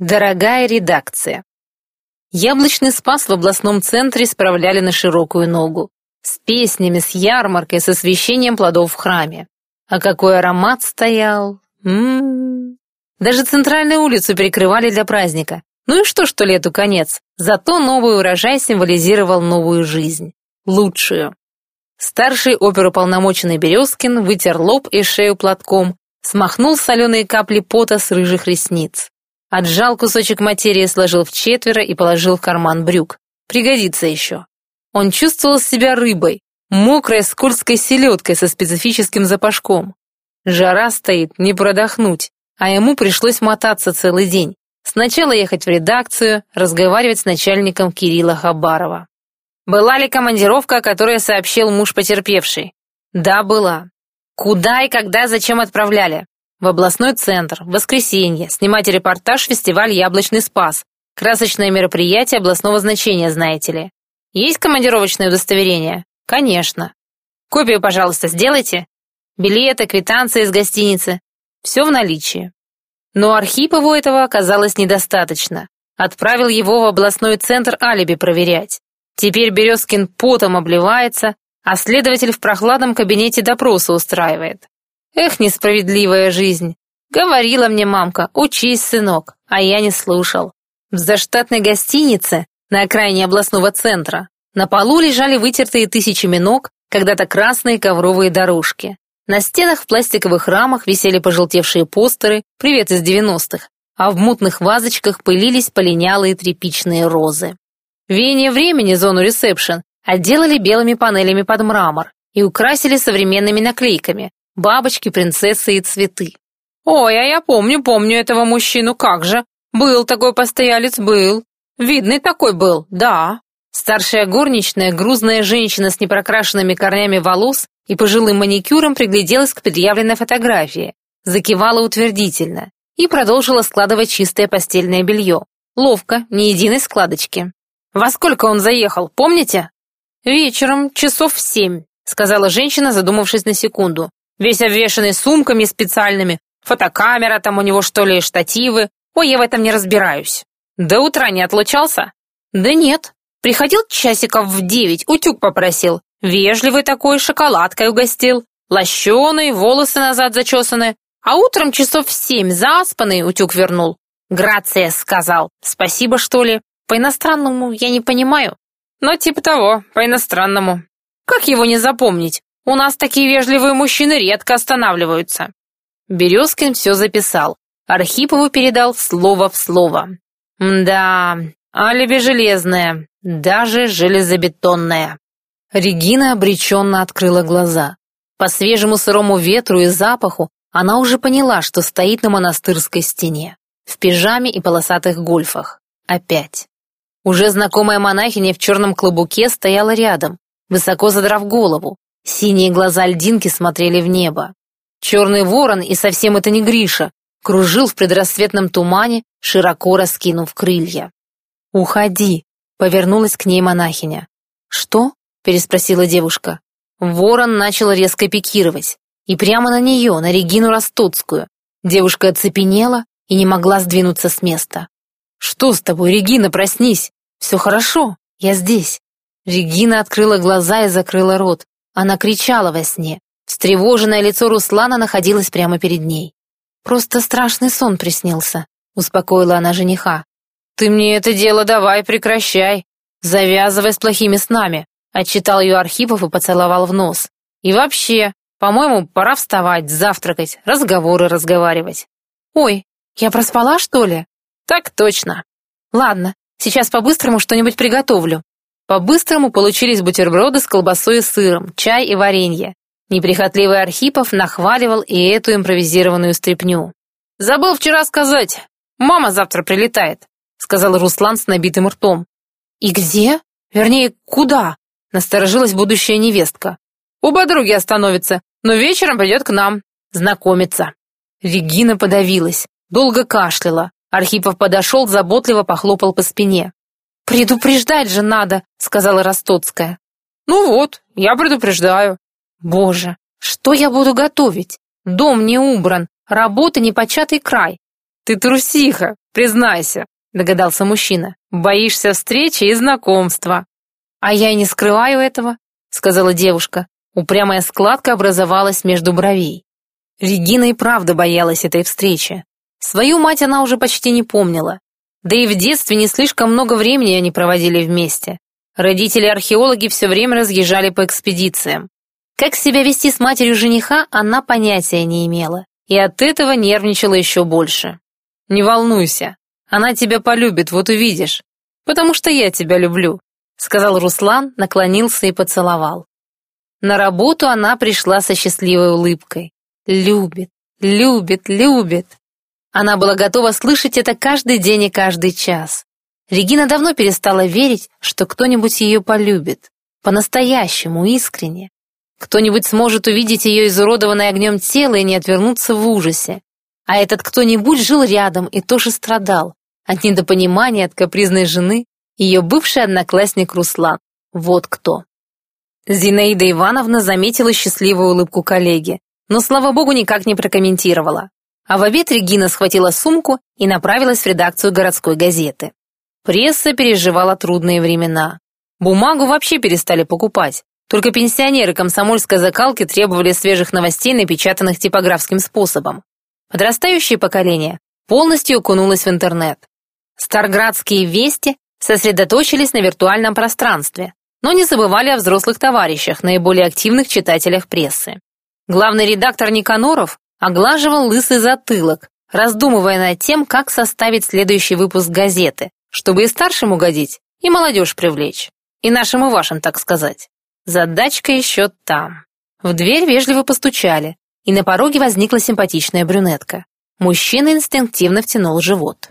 Дорогая редакция. Яблочный спас в областном центре справляли на широкую ногу. С песнями, с ярмаркой, с освещением плодов в храме. А какой аромат стоял! М-м-м. Даже центральную улицу перекрывали для праздника. Ну и что, что лету конец? Зато новый урожай символизировал новую жизнь. Лучшую. Старший оперуполномоченный Березкин вытер лоб и шею платком, смахнул соленые капли пота с рыжих ресниц. Отжал кусочек материи, сложил в четверо и положил в карман брюк. Пригодится еще. Он чувствовал себя рыбой, мокрой скользкой селедкой со специфическим запашком. Жара стоит, не продохнуть, а ему пришлось мотаться целый день. Сначала ехать в редакцию, разговаривать с начальником Кирилла Хабарова. Была ли командировка, о которой сообщил муж потерпевший? Да, была. Куда и когда, зачем отправляли? В областной центр, в воскресенье, снимать репортаж «Фестиваль Яблочный Спас». Красочное мероприятие областного значения, знаете ли. Есть командировочное удостоверение? Конечно. Копию, пожалуйста, сделайте. Билеты, квитанции из гостиницы. Все в наличии. Но Архипову этого оказалось недостаточно. Отправил его в областной центр алиби проверять. Теперь Березкин потом обливается, а следователь в прохладном кабинете допроса устраивает. Эх, несправедливая жизнь. Говорила мне мамка, учись, сынок, а я не слушал. В заштатной гостинице на окраине областного центра на полу лежали вытертые тысячами ног, когда-то красные ковровые дорожки. На стенах в пластиковых рамах висели пожелтевшие постеры «Привет из 90-х», а в мутных вазочках пылились полинялые тряпичные розы. Веяние времени зону ресепшн отделали белыми панелями под мрамор и украсили современными наклейками, бабочки, принцессы и цветы. «Ой, а я помню, помню этого мужчину, как же! Был такой постоялец, был. Видный такой был, да». Старшая горничная, грузная женщина с непрокрашенными корнями волос и пожилым маникюром пригляделась к предъявленной фотографии, закивала утвердительно и продолжила складывать чистое постельное белье. Ловко, ни единой складочки. «Во сколько он заехал, помните?» «Вечером, часов в семь», — сказала женщина, задумавшись на секунду. Весь обвешанный сумками специальными. Фотокамера там у него, что ли, штативы. Ой, я в этом не разбираюсь. До утра не отлучался? Да нет. Приходил часиков в девять, утюг попросил. Вежливый такой, шоколадкой угостил. Лощеный, волосы назад зачесаны. А утром часов в семь заспанный утюг вернул. Грация сказал. Спасибо, что ли? По-иностранному я не понимаю. Но типа того, по-иностранному. Как его не запомнить? У нас такие вежливые мужчины редко останавливаются». Березкин все записал. Архипову передал слово в слово. «Да, алиби железное, даже железобетонное». Регина обреченно открыла глаза. По свежему сырому ветру и запаху она уже поняла, что стоит на монастырской стене, в пижаме и полосатых гольфах. Опять. Уже знакомая монахиня в черном клобуке стояла рядом, высоко задрав голову, Синие глаза льдинки смотрели в небо. Черный ворон, и совсем это не Гриша, кружил в предрассветном тумане, широко раскинув крылья. «Уходи», — повернулась к ней монахиня. «Что?» — переспросила девушка. Ворон начал резко пикировать. И прямо на нее, на Регину Ростоцкую. Девушка оцепенела и не могла сдвинуться с места. «Что с тобой, Регина, проснись! Все хорошо, я здесь!» Регина открыла глаза и закрыла рот. Она кричала во сне. Встревоженное лицо Руслана находилось прямо перед ней. «Просто страшный сон приснился», — успокоила она жениха. «Ты мне это дело давай прекращай. Завязывай с плохими снами», — отчитал ее Архипов и поцеловал в нос. «И вообще, по-моему, пора вставать, завтракать, разговоры разговаривать». «Ой, я проспала, что ли?» «Так точно». «Ладно, сейчас по-быстрому что-нибудь приготовлю. По-быстрому получились бутерброды с колбасой и сыром, чай и варенье. Неприхотливый Архипов нахваливал и эту импровизированную стряпню. «Забыл вчера сказать. Мама завтра прилетает», — сказал Руслан с набитым ртом. «И где? Вернее, куда?» — насторожилась будущая невестка. «У подруги остановится, но вечером придет к нам. Знакомиться». Регина подавилась, долго кашляла. Архипов подошел, заботливо похлопал по спине. «Предупреждать же надо», — сказала Ростоцкая. «Ну вот, я предупреждаю». «Боже, что я буду готовить? Дом не убран, работа не початый край. Ты трусиха, признайся, догадался мужчина. Боишься встречи и знакомства. А я и не скрываю этого, сказала девушка. Упрямая складка образовалась между бровей. Регина и правда боялась этой встречи. Свою мать она уже почти не помнила. Да и в детстве не слишком много времени они проводили вместе. Родители-археологи все время разъезжали по экспедициям. Как себя вести с матерью жениха, она понятия не имела. И от этого нервничала еще больше. «Не волнуйся, она тебя полюбит, вот увидишь. Потому что я тебя люблю», сказал Руслан, наклонился и поцеловал. На работу она пришла со счастливой улыбкой. Любит, любит, любит. Она была готова слышать это каждый день и каждый час. Регина давно перестала верить, что кто-нибудь ее полюбит. По-настоящему, искренне. Кто-нибудь сможет увидеть ее изуродованное огнем тело и не отвернуться в ужасе. А этот кто-нибудь жил рядом и тоже страдал. От недопонимания, от капризной жены, ее бывший одноклассник Руслан. Вот кто. Зинаида Ивановна заметила счастливую улыбку коллеги, но, слава богу, никак не прокомментировала. А в обед Регина схватила сумку и направилась в редакцию городской газеты. Пресса переживала трудные времена. Бумагу вообще перестали покупать. Только пенсионеры комсомольской закалки требовали свежих новостей, напечатанных типографским способом. Подрастающее поколение полностью окунулось в интернет. Старградские вести сосредоточились на виртуальном пространстве, но не забывали о взрослых товарищах, наиболее активных читателях прессы. Главный редактор Никаноров оглаживал лысый затылок, раздумывая над тем, как составить следующий выпуск газеты, чтобы и старшим угодить, и молодежь привлечь. И нашим и вашим, так сказать. Задачка еще там. В дверь вежливо постучали, и на пороге возникла симпатичная брюнетка. Мужчина инстинктивно втянул живот.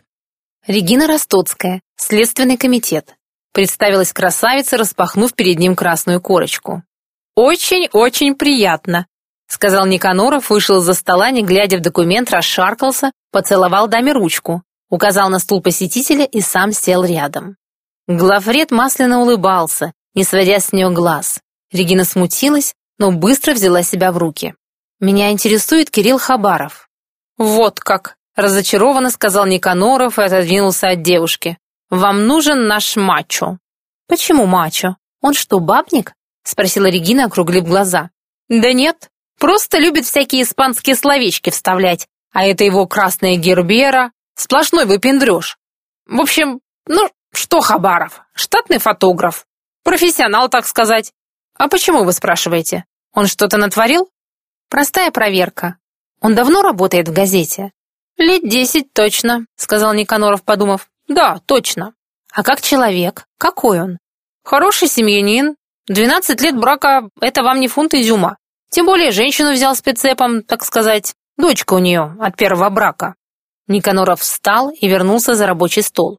Регина Ростоцкая, Следственный комитет, Представилась красавица, распахнув перед ним красную корочку. «Очень-очень приятно», — сказал Никаноров, вышел из-за стола, не глядя в документ, расшаркался, поцеловал даме ручку, указал на стул посетителя и сам сел рядом. Главред масляно улыбался, не сводя с нее глаз. Регина смутилась, но быстро взяла себя в руки. «Меня интересует Кирилл Хабаров». «Вот как!» — разочарованно сказал Никаноров и отодвинулся от девушки. Вам нужен наш мачо». «Почему мачо? Он что, бабник?» — спросила Регина, округлив глаза. «Да нет, просто любит всякие испанские словечки вставлять, а это его красная гербера, сплошной выпендрёж. В общем, ну, что Хабаров, штатный фотограф, профессионал, так сказать. А почему вы спрашиваете? Он что-то натворил? Простая проверка. Он давно работает в газете? Лет десять точно, сказал Никаноров, подумав. Да, точно. А как человек? Какой он? Хороший семьянин. Двенадцать лет брака — это вам не фунт изюма. Тем более женщину взял с прицепом, так сказать. Дочка у нее от первого брака. Никаноров встал и вернулся за рабочий стол.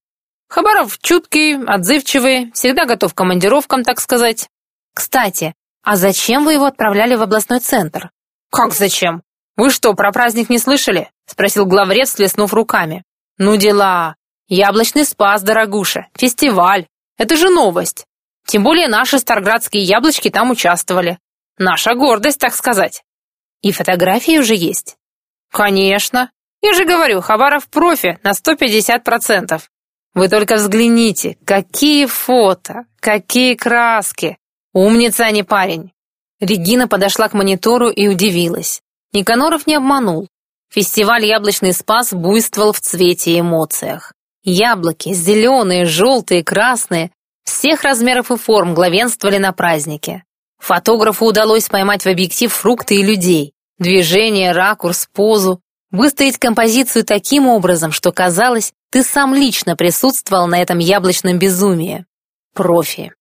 Хабаров чуткий, отзывчивый, всегда готов к командировкам, так сказать. Кстати, а зачем вы его отправляли в областной центр? Как зачем? Вы что, про праздник не слышали? Спросил главред, слеснув руками. Ну дела. Яблочный спас, дорогуша, фестиваль. Это же новость. Тем более наши старградские яблочки там участвовали. Наша гордость, так сказать. И фотографии уже есть? Конечно. Я же говорю, Хабаров профи на 150%. Вы только взгляните, какие фото, какие краски. Умница, а не парень. Регина подошла к монитору и удивилась. Никаноров не обманул. Фестиваль «Яблочный спас» буйствовал в цвете и эмоциях. Яблоки, зеленые, желтые, красные, всех размеров и форм главенствовали на празднике. Фотографу удалось поймать в объектив фрукты и людей, движение, ракурс, позу, выставить композицию таким образом, что казалось, ты сам лично присутствовал на этом яблочном безумии. Профи.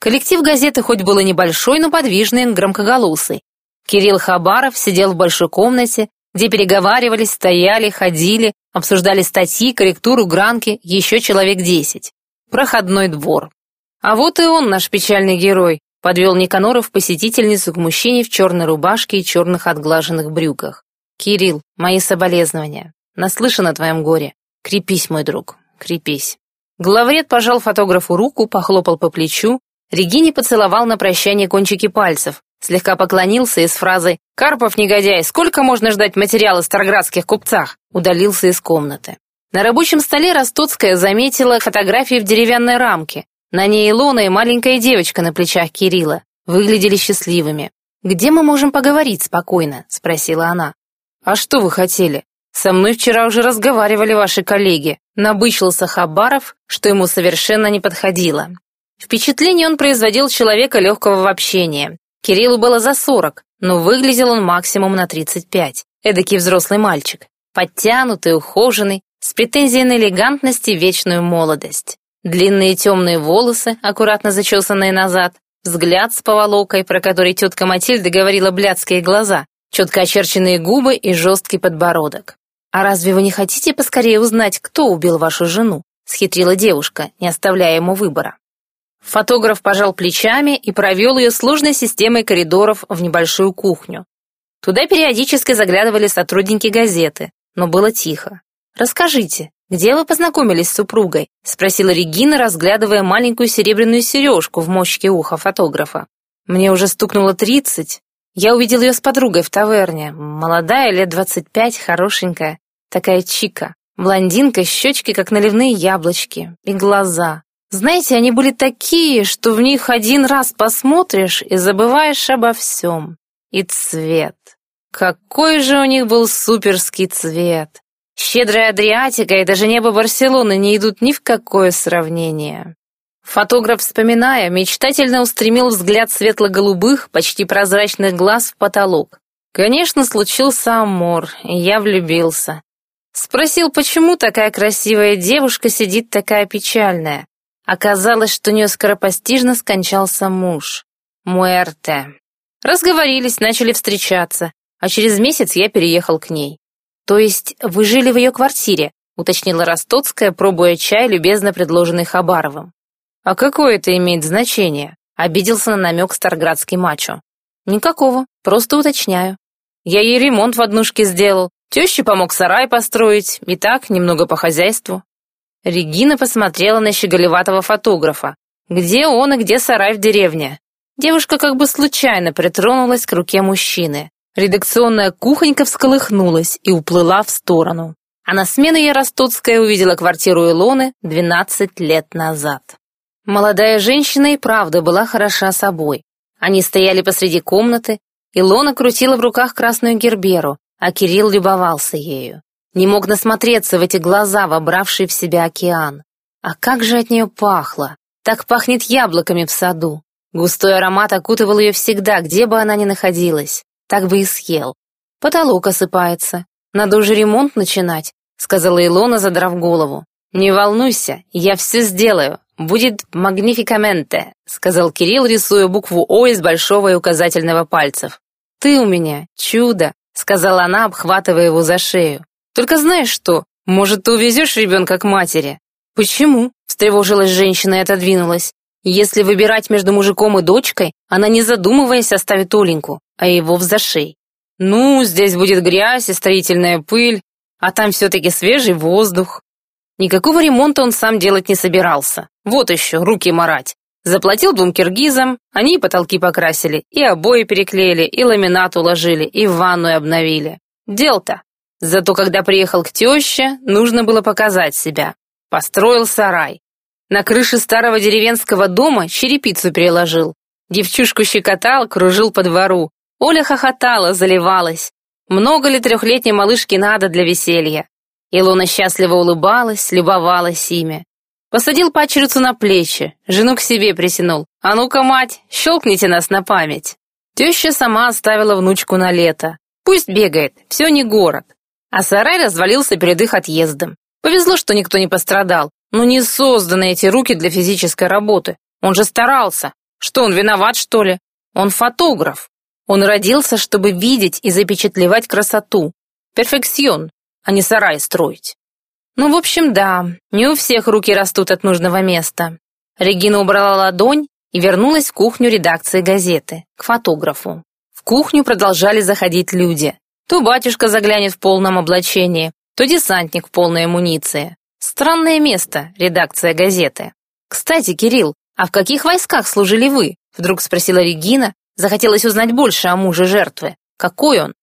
Коллектив газеты хоть был и небольшой, но подвижный, громкоголосый. Кирилл Хабаров сидел в большой комнате, где переговаривались, стояли, ходили, обсуждали статьи, корректуру, гранки, еще человек десять. Проходной двор. А вот и он, наш печальный герой, подвел Никаноров посетительницу к мужчине в черной рубашке и черных отглаженных брюках. «Кирилл, мои соболезнования. Наслышан о твоем горе. Крепись, мой друг, крепись». Главред пожал фотографу руку, похлопал по плечу, Регине поцеловал на прощание кончики пальцев, слегка поклонился и с фразой «Карпов, негодяй, сколько можно ждать материала о старградских купцах?» удалился из комнаты. На рабочем столе Ростоцкая заметила фотографии в деревянной рамке. На ней Илона и маленькая девочка на плечах Кирилла. Выглядели счастливыми. «Где мы можем поговорить спокойно?» — спросила она. «А что вы хотели? Со мной вчера уже разговаривали ваши коллеги». Набычился Хабаров, что ему совершенно не подходило. Впечатление он производил человека легкого в общении. Кириллу было за сорок, но выглядел он максимум на тридцать пять. Эдакий взрослый мальчик. Подтянутый, ухоженный, с претензией на элегантность и вечную молодость. Длинные темные волосы, аккуратно зачесанные назад, взгляд с поволокой, про который тетка Матильда говорила блядские глаза, четко очерченные губы и жесткий подбородок. «А разве вы не хотите поскорее узнать, кто убил вашу жену?» — схитрила девушка, не оставляя ему выбора. Фотограф пожал плечами и провел ее сложной системой коридоров в небольшую кухню. Туда периодически заглядывали сотрудники газеты, но было тихо. «Расскажите, где вы познакомились с супругой?» — спросила Регина, разглядывая маленькую серебряную сережку в мочке уха фотографа. «Мне уже стукнуло тридцать. Я увидел ее с подругой в таверне. Молодая, лет двадцать пять, хорошенькая. Такая чика. Блондинка, щечки, как наливные яблочки. И глаза. Знаете, они были такие, что в них один раз посмотришь и забываешь обо всем. И цвет. Какой же у них был суперский цвет. Щедрая Адриатика и даже небо Барселоны не идут ни в какое сравнение. Фотограф, вспоминая, мечтательно устремил взгляд светло-голубых, почти прозрачных глаз в потолок. Конечно, случился амор, и я влюбился. Спросил, почему такая красивая девушка сидит такая печальная. Оказалось, что у нее скоропостижно скончался муж. Муэрте. Разговорились, начали встречаться, а через месяц я переехал к ней. То есть вы жили в ее квартире, уточнила Ростоцкая, пробуя чай, любезно предложенный Хабаровым. А какое это имеет значение? Обиделся на намек старградский мачо. Никакого, просто уточняю. Я ей ремонт в однушке сделал, теще помог сарай построить, и так, немного по хозяйству. Регина посмотрела на щеголеватого фотографа. Где он и где сарай в деревне? Девушка как бы случайно притронулась к руке мужчины. Редакционная кухонька всколыхнулась и уплыла в сторону. А на смену ей Ростоцкая увидела квартиру Илоны 12 лет назад. Молодая женщина и правда была хороша собой. Они стояли посреди комнаты, Илона крутила в руках красную герберу, а Кирилл любовался ею. Не мог насмотреться в эти глаза, вобравшие в себя океан. А как же от нее пахло! Так пахнет яблоками в саду. Густой аромат окутывал ее всегда, где бы она ни находилась. Так бы и съел. Потолок осыпается. Надо уже ремонт начинать, сказала Илона, задрав голову. Не волнуйся, я все сделаю. Будет магнификаменте, сказал Кирилл, рисуя букву О из большого и указательного пальцев. Ты у меня чудо, сказала она, обхватывая его за шею. Только знаешь что? Может, ты увезешь ребенка к матери? Почему? Встревожилась женщина и отодвинулась. Если выбирать между мужиком и дочкой, она, не задумываясь, оставит Оленьку, а его в зашей. Ну, здесь будет грязь и строительная пыль, а там все-таки свежий воздух. Никакого ремонта он сам делать не собирался. Вот еще, руки марать. Заплатил двум киргизам, они и потолки покрасили, и обои переклеили, и ламинат уложили, и ванную обновили. Дел-то. Зато когда приехал к теще, нужно было показать себя. Построил сарай. На крыше старого деревенского дома черепицу переложил. Девчушку щекотал, кружил по двору. Оля хохотала, заливалась. Много ли трехлетней малышке надо для веселья? Илона счастливо улыбалась, любовалась ими. Посадил пачерицу на плечи, жену к себе притянул. «А ну-ка, мать, щелкните нас на память». Теща сама оставила внучку на лето. Пусть бегает, все не город а сарай развалился перед их отъездом. Повезло, что никто не пострадал. Но не созданы эти руки для физической работы. Он же старался. Что, он виноват, что ли? Он фотограф. Он родился, чтобы видеть и запечатлевать красоту. Перфекцион, а не сарай строить. Ну, в общем, да, не у всех руки растут от нужного места. Регина убрала ладонь и вернулась в кухню редакции газеты, к фотографу. В кухню продолжали заходить люди. То батюшка заглянет в полном облачении, то десантник в полной амуниции. Странное место, редакция газеты. Кстати, Кирилл, а в каких войсках служили вы? Вдруг спросила Регина, Захотелось узнать больше о муже жертвы. Какой он?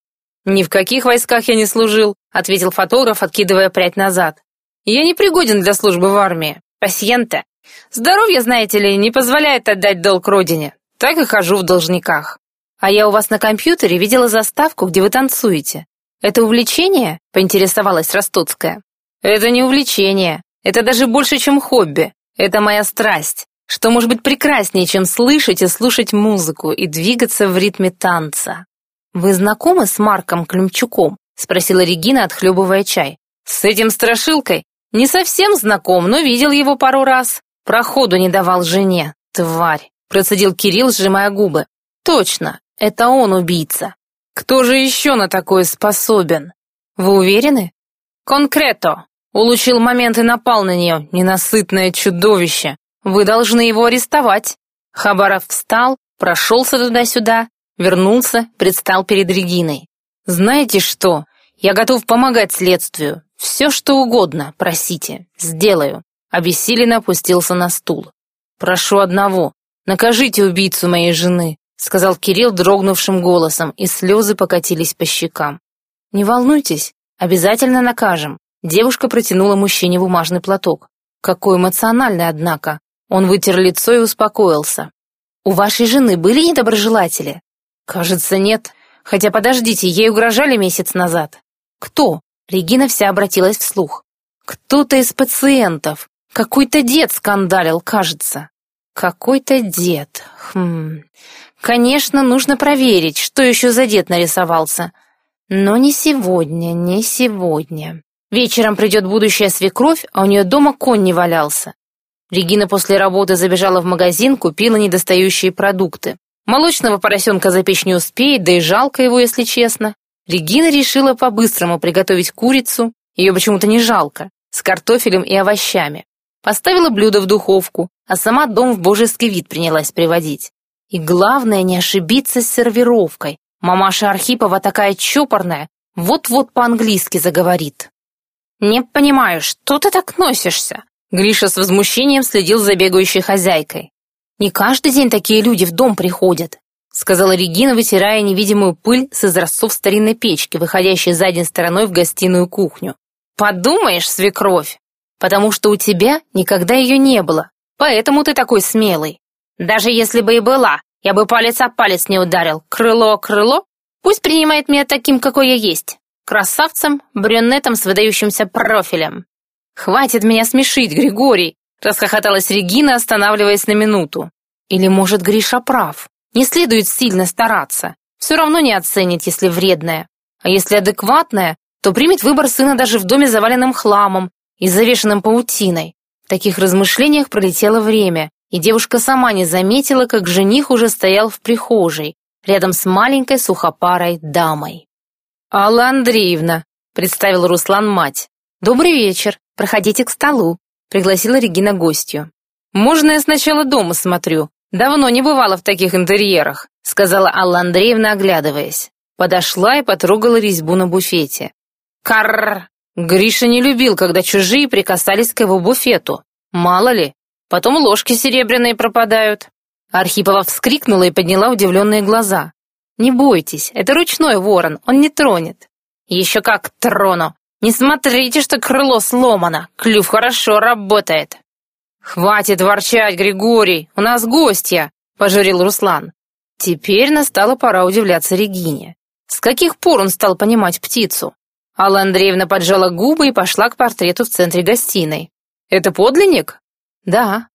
«Ни в каких войсках я не служил», — ответил фотограф, откидывая прядь назад. «Я не пригоден для службы в армии. Пасьенте. Здоровье, знаете ли, не позволяет отдать долг родине. Так и хожу в должниках. А я у вас на компьютере видела заставку, где вы танцуете. Это увлечение?» — поинтересовалась Ростоцкая. «Это не увлечение. Это даже больше, чем хобби. Это моя страсть. Что может быть прекраснее, чем слышать и слушать музыку и двигаться в ритме танца?» «Вы знакомы с Марком Климчуком?» — спросила Регина, отхлебывая чай. «С этим страшилкой? Не совсем знаком, но видел его пару раз. Проходу не давал жене. Тварь!» — процедил Кирилл, сжимая губы. «Точно, это он убийца. Кто же еще на такое способен? Вы уверены?» «Конкрето!» Улучил момент и напал на нее, ненасытное чудовище. Вы должны его арестовать. Хабаров встал, прошелся туда-сюда, Вернулся, предстал перед Региной. «Знаете что? Я готов помогать следствию. Все, что угодно, просите. Сделаю». Обессиленно опустился на стул. «Прошу одного. Накажите убийцу моей жены», сказал Кирилл дрогнувшим голосом, и слезы покатились по щекам. «Не волнуйтесь, обязательно накажем». Девушка протянула мужчине бумажный платок. Какой эмоциональный, однако. Он вытер лицо и успокоился. «У вашей жены были недоброжелатели?» «Кажется, нет. Хотя подождите, ей угрожали месяц назад». «Кто?» Регина вся обратилась вслух. «Кто-то из пациентов. Какой-то дед скандалил, кажется». «Какой-то дед. Хм... Конечно, нужно проверить, что еще за дед нарисовался. Но не сегодня, не сегодня. Вечером придет будущая свекровь, а у нее дома конь не валялся. Регина после работы забежала в магазин, купила недостающие продукты. Молочного поросенка запечь не успеет, да и жалко его, если честно. Регина решила по-быстрому приготовить курицу, ее почему-то не жалко, с картофелем и овощами. Поставила блюдо в духовку, а сама дом в божеский вид принялась приводить. И главное, не ошибиться с сервировкой. Мамаша Архипова такая чопорная, вот-вот по-английски заговорит. «Не понимаю, что ты так носишься?» Гриша с возмущением следил за бегающей хозяйкой. «Не каждый день такие люди в дом приходят», сказала Регина, вытирая невидимую пыль с изразцов старинной печки, выходящей задней стороной в гостиную кухню. «Подумаешь, свекровь, потому что у тебя никогда ее не было, поэтому ты такой смелый. Даже если бы и была, я бы палец о палец не ударил, крыло о крыло. Пусть принимает меня таким, какой я есть, красавцем, брюнетом с выдающимся профилем. Хватит меня смешить, Григорий, Расхохоталась Регина, останавливаясь на минуту. Или, может, Гриша прав? Не следует сильно стараться. Все равно не оценит, если вредная. А если адекватная, то примет выбор сына даже в доме, заваленным хламом и завешенным паутиной. В таких размышлениях пролетело время, и девушка сама не заметила, как жених уже стоял в прихожей, рядом с маленькой сухопарой дамой. «Алла Андреевна», — представил Руслан мать. «Добрый вечер. Проходите к столу пригласила Регина гостью. «Можно я сначала дома смотрю? Давно не бывала в таких интерьерах», сказала Алла Андреевна, оглядываясь. Подошла и потрогала резьбу на буфете. «Карр!» Гриша не любил, когда чужие прикасались к его буфету. Мало ли, потом ложки серебряные пропадают. Архипова вскрикнула и подняла удивленные глаза. «Не бойтесь, это ручной ворон, он не тронет». «Еще как трону! Не смотрите, что крыло сломано, клюв хорошо работает. Хватит ворчать, Григорий, у нас гостья, пожурил Руслан. Теперь настала пора удивляться Регине. С каких пор он стал понимать птицу? Алла Андреевна поджала губы и пошла к портрету в центре гостиной. «Это подлинник?» «Да».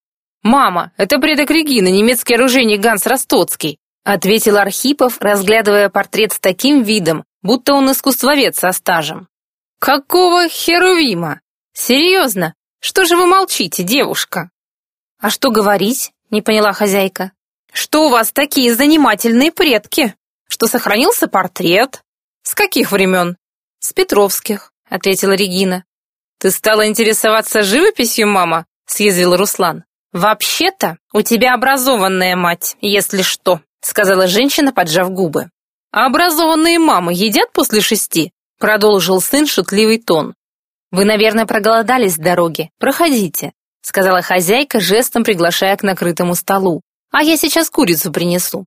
«Мама, это предок Регины, немецкий оружейник Ганс Ростоцкий», ответил Архипов, разглядывая портрет с таким видом, будто он искусствовед со стажем. «Какого херувима? Серьезно? Что же вы молчите, девушка?» «А что говорить?» — не поняла хозяйка. «Что у вас такие занимательные предки? Что сохранился портрет? С каких времен?» «С Петровских», — ответила Регина. «Ты стала интересоваться живописью, мама?» — съязвил Руслан. «Вообще-то у тебя образованная мать, если что», — сказала женщина, поджав губы. «А образованные мамы едят после шести?» Продолжил сын шутливый тон. «Вы, наверное, проголодались с дороги. Проходите», сказала хозяйка, жестом приглашая к накрытому столу. «А я сейчас курицу принесу».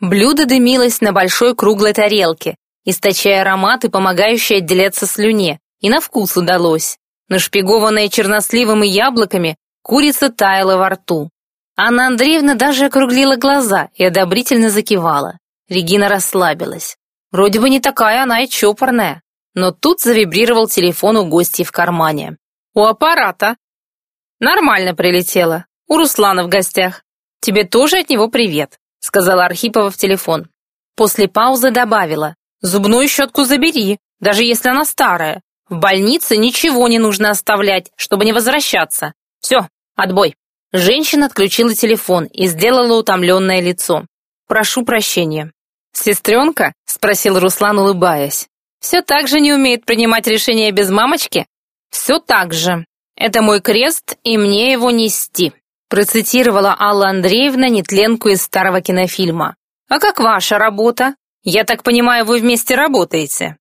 Блюдо дымилось на большой круглой тарелке, источая аромат и помогающий отделяться слюне, и на вкус удалось. Нашпигованная черносливом и яблоками, курица таяла во рту. Анна Андреевна даже округлила глаза и одобрительно закивала. Регина расслабилась. Вроде бы не такая она и чопорная. Но тут завибрировал телефон у гостей в кармане. «У аппарата». «Нормально прилетела. У Руслана в гостях. Тебе тоже от него привет», — сказала Архипова в телефон. После паузы добавила. «Зубную щетку забери, даже если она старая. В больнице ничего не нужно оставлять, чтобы не возвращаться. Все, отбой». Женщина отключила телефон и сделала утомленное лицо. «Прошу прощения». «Сестренка?» — спросил Руслан, улыбаясь. «Все так же не умеет принимать решения без мамочки?» «Все так же. Это мой крест, и мне его нести», процитировала Алла Андреевна нетленку из старого кинофильма. «А как ваша работа? Я так понимаю, вы вместе работаете?»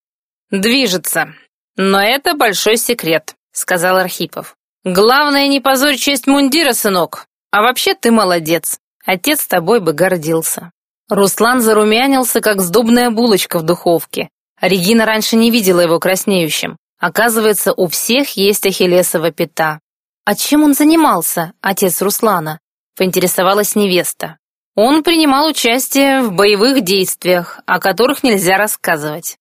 «Движется. Но это большой секрет», — сказал Архипов. «Главное, не позорь честь мундира, сынок. А вообще ты молодец. Отец тобой бы гордился». Руслан зарумянился, как сдобная булочка в духовке. Регина раньше не видела его краснеющим. Оказывается, у всех есть ахиллесова пята. «А чем он занимался, отец Руслана?» — поинтересовалась невеста. Он принимал участие в боевых действиях, о которых нельзя рассказывать.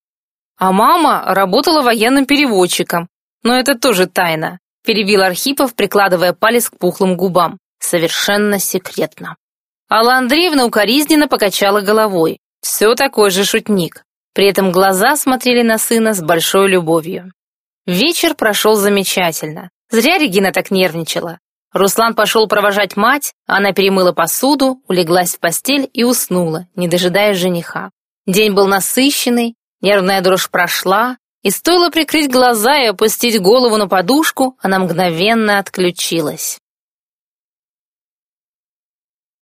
А мама работала военным переводчиком, но это тоже тайна, перебил Архипов, прикладывая палец к пухлым губам. Совершенно секретно. Алла Андреевна укоризненно покачала головой. Все такой же шутник. При этом глаза смотрели на сына с большой любовью. Вечер прошел замечательно. Зря Регина так нервничала. Руслан пошел провожать мать, она перемыла посуду, улеглась в постель и уснула, не дожидаясь жениха. День был насыщенный, нервная дрожь прошла, и стоило прикрыть глаза и опустить голову на подушку, она мгновенно отключилась.